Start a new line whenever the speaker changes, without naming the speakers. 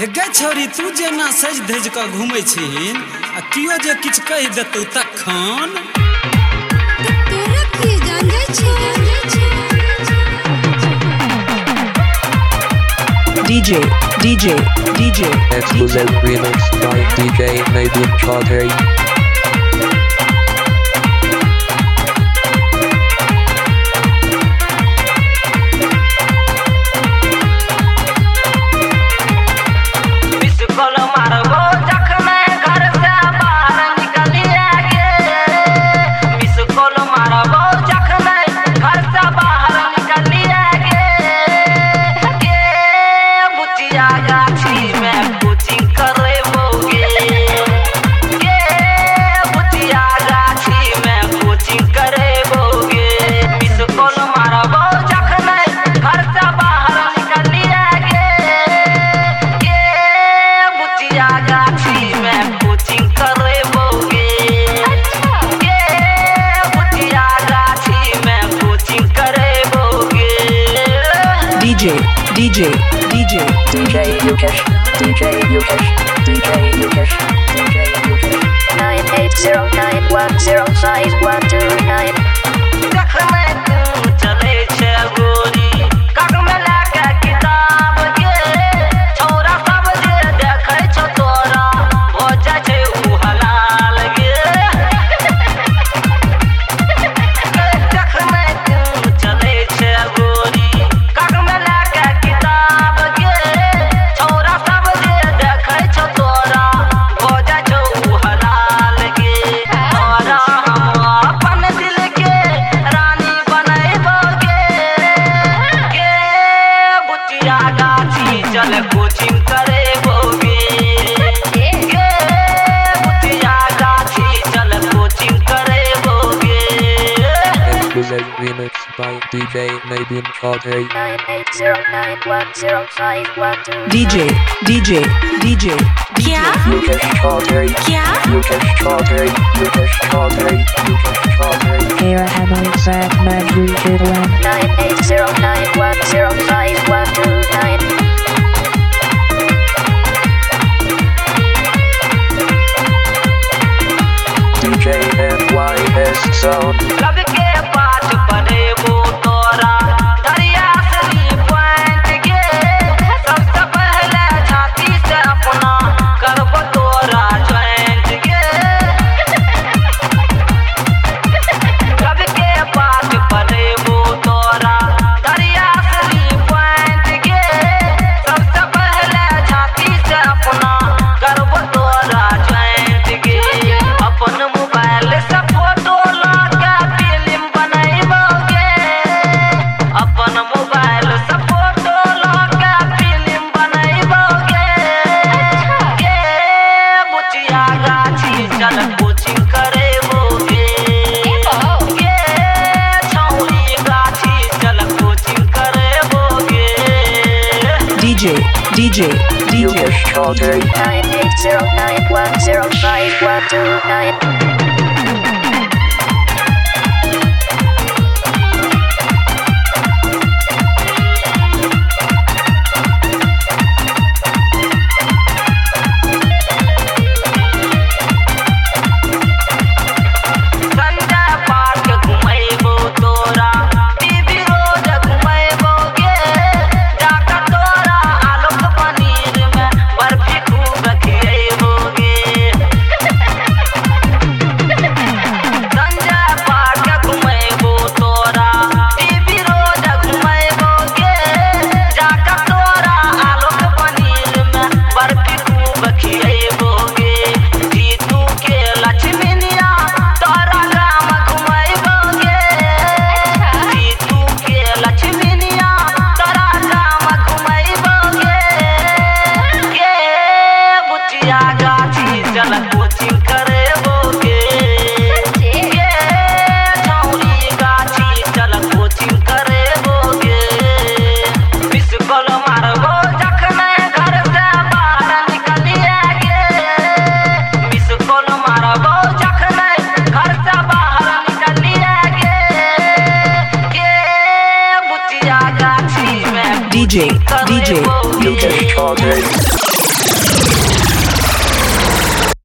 हे गै छोरी तू जेना सज धज कऽ घूमै छीन आ कियो जे किछु कहि देतौ तखन
DJ, DJ, DJ.
Exclusive remix by DJ Nadim Chaudhary.
DJ, DJ, DJ
Yukesh, DJ Yukesh, DJ Yukesh, DJ Yukesh.
9809105129. Sacramento. by DJ Nadine
Audrey. 980910512.
DJ, DJ, DJ.
क्या क्या
Here I am
I sad man you should win 980910512
DJ MYS Sound.
DJ, DJ, DJ.
Shoulder 98091051299.
DJ, DJ, DJ.